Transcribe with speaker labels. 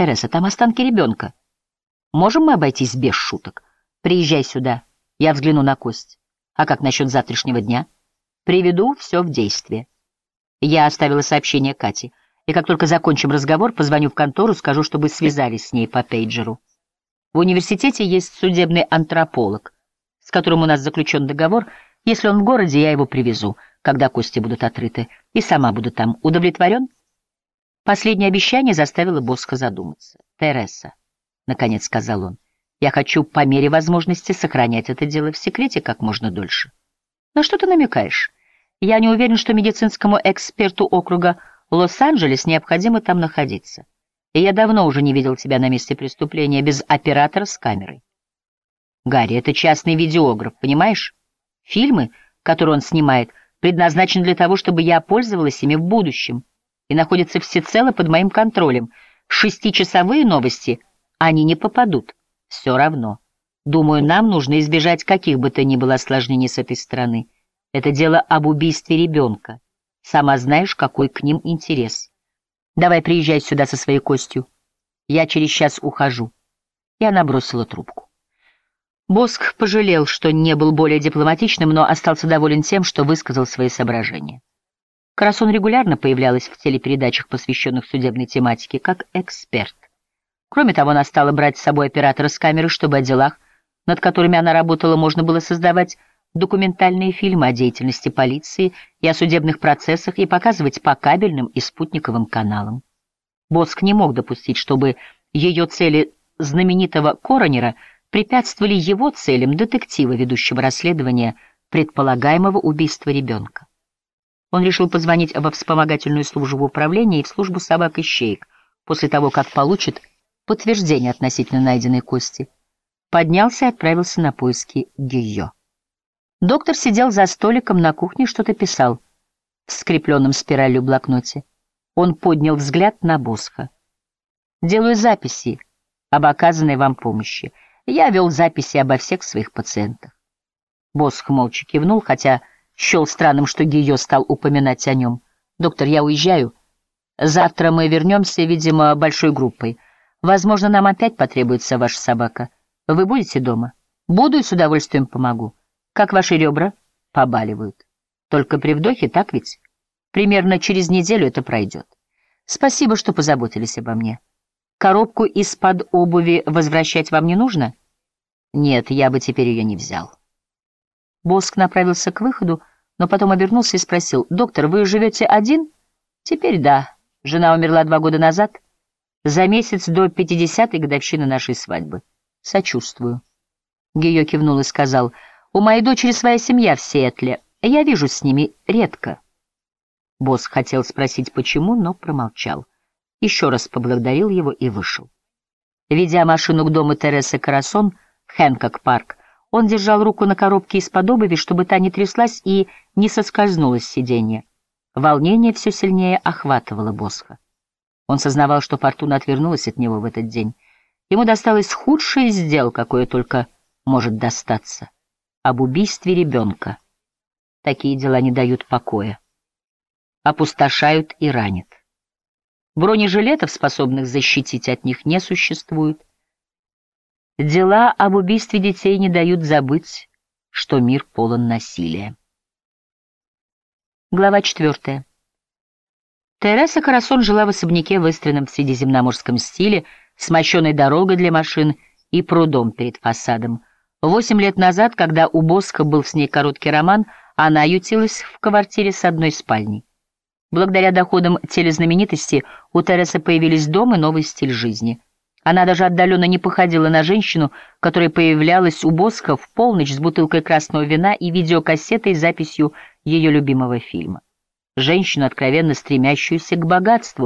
Speaker 1: Тереса, там останки ребенка. Можем мы обойтись без шуток? Приезжай сюда, я взгляну на кость. А как насчет завтрашнего дня? Приведу все в действие. Я оставила сообщение Кате, и как только закончим разговор, позвоню в контору, скажу, чтобы связались с ней по пейджеру. В университете есть судебный антрополог, с которым у нас заключен договор. Если он в городе, я его привезу, когда кости будут отрыты, и сама буду там. Удовлетворен? Последнее обещание заставило Босха задуматься. «Тереса», — наконец сказал он, — «я хочу по мере возможности сохранять это дело в секрете как можно дольше». «На что ты намекаешь? Я не уверен, что медицинскому эксперту округа Лос-Анджелес необходимо там находиться. И я давно уже не видел тебя на месте преступления без оператора с камерой. Гарри, это частный видеограф, понимаешь? Фильмы, которые он снимает, предназначены для того, чтобы я пользовалась ими в будущем и находятся всецело под моим контролем. Шестичасовые новости они не попадут. Все равно. Думаю, нам нужно избежать каких бы то ни было осложнений с этой стороны. Это дело об убийстве ребенка. Сама знаешь, какой к ним интерес. Давай приезжай сюда со своей костью. Я через час ухожу. И она бросила трубку. Боск пожалел, что не был более дипломатичным, но остался доволен тем, что высказал свои соображения. Карасон регулярно появлялась в телепередачах, посвященных судебной тематике, как эксперт. Кроме того, она стала брать с собой оператора с камеры, чтобы о делах, над которыми она работала, можно было создавать документальные фильмы о деятельности полиции и о судебных процессах и показывать по кабельным и спутниковым каналам. Боск не мог допустить, чтобы ее цели знаменитого коронера препятствовали его целям детектива, ведущего расследование предполагаемого убийства ребенка. Он решил позвонить во вспомогательную службу управления и в службу собак и щеек после того, как получит подтверждение относительно найденной кости. Поднялся и отправился на поиски Гийо. Доктор сидел за столиком на кухне что-то писал в скрепленном спиралью блокноте. Он поднял взгляд на Босха. «Делаю записи об оказанной вам помощи. Я вел записи обо всех своих пациентах». Босх молча кивнул, хотя счел странным, что Гийо стал упоминать о нем. «Доктор, я уезжаю. Завтра мы вернемся, видимо, большой группой. Возможно, нам опять потребуется ваша собака. Вы будете дома? Буду и с удовольствием помогу. Как ваши ребра? Побаливают. Только при вдохе, так ведь? Примерно через неделю это пройдет. Спасибо, что позаботились обо мне. Коробку из-под обуви возвращать вам не нужно? Нет, я бы теперь ее не взял. Боск направился к выходу, но потом обернулся и спросил, «Доктор, вы живете один?» «Теперь да. Жена умерла два года назад, за месяц до пятидесятой годовщины нашей свадьбы. Сочувствую». Гийо кивнул и сказал, «У моей дочери своя семья в Сиэтле. Я вижу с ними редко». Босс хотел спросить, почему, но промолчал. Еще раз поблагодарил его и вышел. Ведя машину к дому Тересы Карасон, Хэнкок-парк, он держал руку на коробке из-под обуви, чтобы та не тряслась и не соскользнула с сиденья. Волнение все сильнее охватывало Босха. Он сознавал, что фортуна отвернулась от него в этот день. Ему досталось худшее из дел, какое только может достаться. Об убийстве ребенка. Такие дела не дают покоя. Опустошают и ранят. Бронежилетов, способных защитить от них, не существует. Дела об убийстве детей не дают забыть, что мир полон насилия. Глава четвертая. Тереса Карасон жила в особняке, выстроенном в средиземноморском стиле, с мощеной дорогой для машин и прудом перед фасадом. Восемь лет назад, когда у Боска был с ней короткий роман, она ютилась в квартире с одной спальней. Благодаря доходам телезнаменитости у Тересы появились дом и новый стиль жизни — она даже отдаленно не походила на женщину, которая появлялась у Боска в полночь с бутылкой красного вина и видеокассетой с записью ее любимого фильма. Женщину, откровенно стремящуюся к богатству,